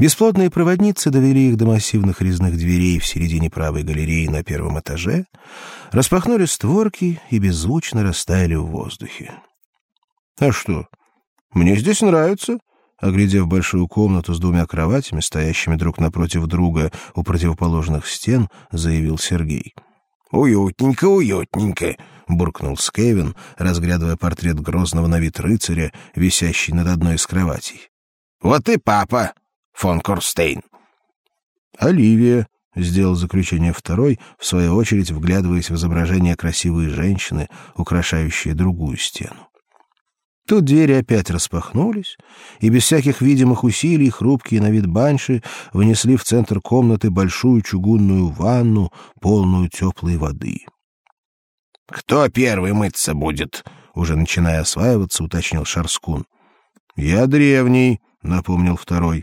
Бесплотные проводницы довели их до массивных резных дверей в середине правой галереи на первом этаже, распахнули створки и беззвучно растаяли в воздухе. «А что? Мне здесь нравится», Оглядев большую комнату с двумя кроватями, стоящими друг напротив друга у противоположных стен, заявил Сергей. «Уютненько, уютненько», — буркнул Скевин, разглядывая портрет грозного на вид рыцаря, висящий над одной из кроватей. «Вот и папа, фон Корстейн». «Оливия», — сделал заключение второй, в свою очередь вглядываясь в изображение красивой женщины, украшающей другую стену. Тут двери опять распахнулись, и без всяких видимых усилий хрупкие на вид банши внесли в центр комнаты большую чугунную ванну, полную теплой воды. «Кто первый мыться будет?» — уже начиная осваиваться, уточнил Шарскун. «Я древний», — напомнил второй.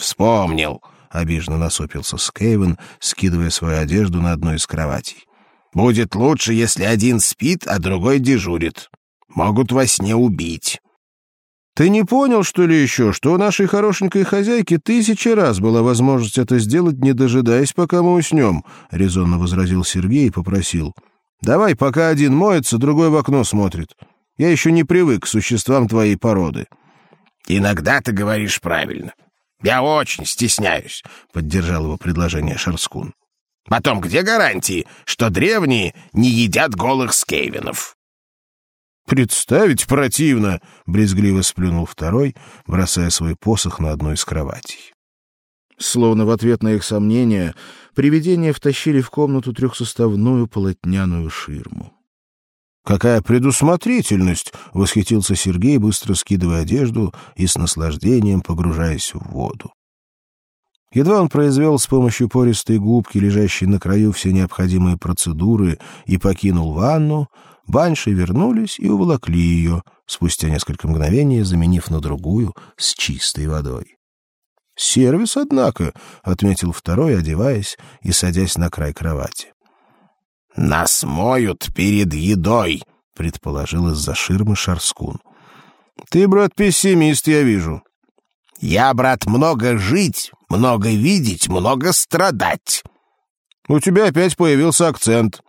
«Вспомнил», — обиженно насупился Скейвен, скидывая свою одежду на одну из кроватей. «Будет лучше, если один спит, а другой дежурит». Могут во сне убить. Ты не понял, что ли, еще, что у нашей хорошенькой хозяйки тысячи раз была возможность это сделать, не дожидаясь, пока мы уснем? — резонно возразил Сергей и попросил. — Давай, пока один моется, другой в окно смотрит. Я еще не привык к существам твоей породы. — Иногда ты говоришь правильно. Я очень стесняюсь, — поддержал его предложение Шарскун. — Потом, где гарантии, что древние не едят голых скейвинов? «Представить противно!» — брезгливо сплюнул второй, бросая свой посох на одну из кроватей. Словно в ответ на их сомнения, привидения втащили в комнату трехсоставную полотняную ширму. «Какая предусмотрительность!» — восхитился Сергей, быстро скидывая одежду и с наслаждением погружаясь в воду. Едва он произвел с помощью пористой губки, лежащей на краю все необходимые процедуры, и покинул ванну, Банши вернулись и уволокли ее, спустя несколько мгновений заменив на другую с чистой водой. «Сервис, однако», — отметил второй, одеваясь и садясь на край кровати. «Нас моют перед едой», — предположил из-за ширмы Шарскун. «Ты, брат, пессимист, я вижу». «Я, брат, много жить, много видеть, много страдать». «У тебя опять появился акцент».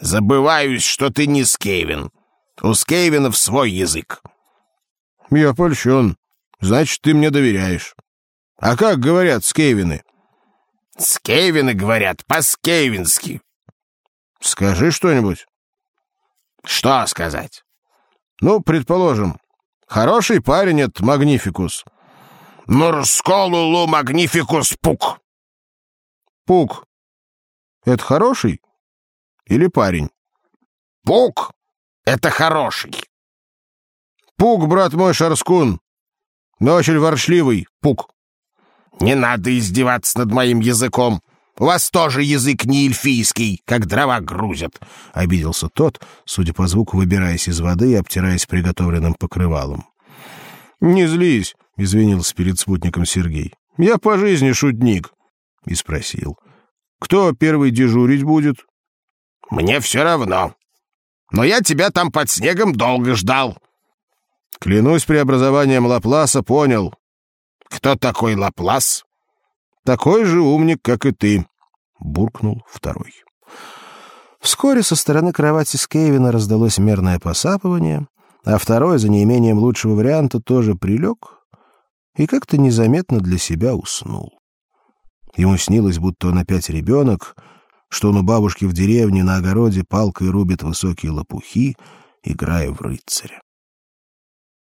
Забываюсь, что ты не Скейвин. У Скейвинов свой язык. Я польщен. Значит, ты мне доверяешь. А как говорят Скейвины? Скейвины говорят по-скейвински. Скажи что-нибудь. Что сказать? Ну, предположим, хороший парень это Магнификус. Нурсколулу Магнификус Пук. Пук. Это хороший? Или парень? Пук — это хороший. Пук, брат мой, Шарскун. Но очень воршливый, Пук. Не надо издеваться над моим языком. У вас тоже язык не эльфийский, как дрова грузят. Обиделся тот, судя по звуку, выбираясь из воды и обтираясь приготовленным покрывалом. Не злись, извинился перед спутником Сергей. Я по жизни шутник. И спросил. Кто первый дежурить будет? Мне все равно. Но я тебя там под снегом долго ждал. Клянусь преобразованием Лапласа, понял. Кто такой Лаплас? Такой же умник, как и ты, буркнул второй. Вскоре со стороны кровати Скейвина раздалось мерное посапывание, а второй, за неимением лучшего варианта, тоже прилег и как-то незаметно для себя уснул. Ему снилось, будто он опять ребенок, что он у бабушки в деревне на огороде палкой рубит высокие лопухи, играя в рыцаря.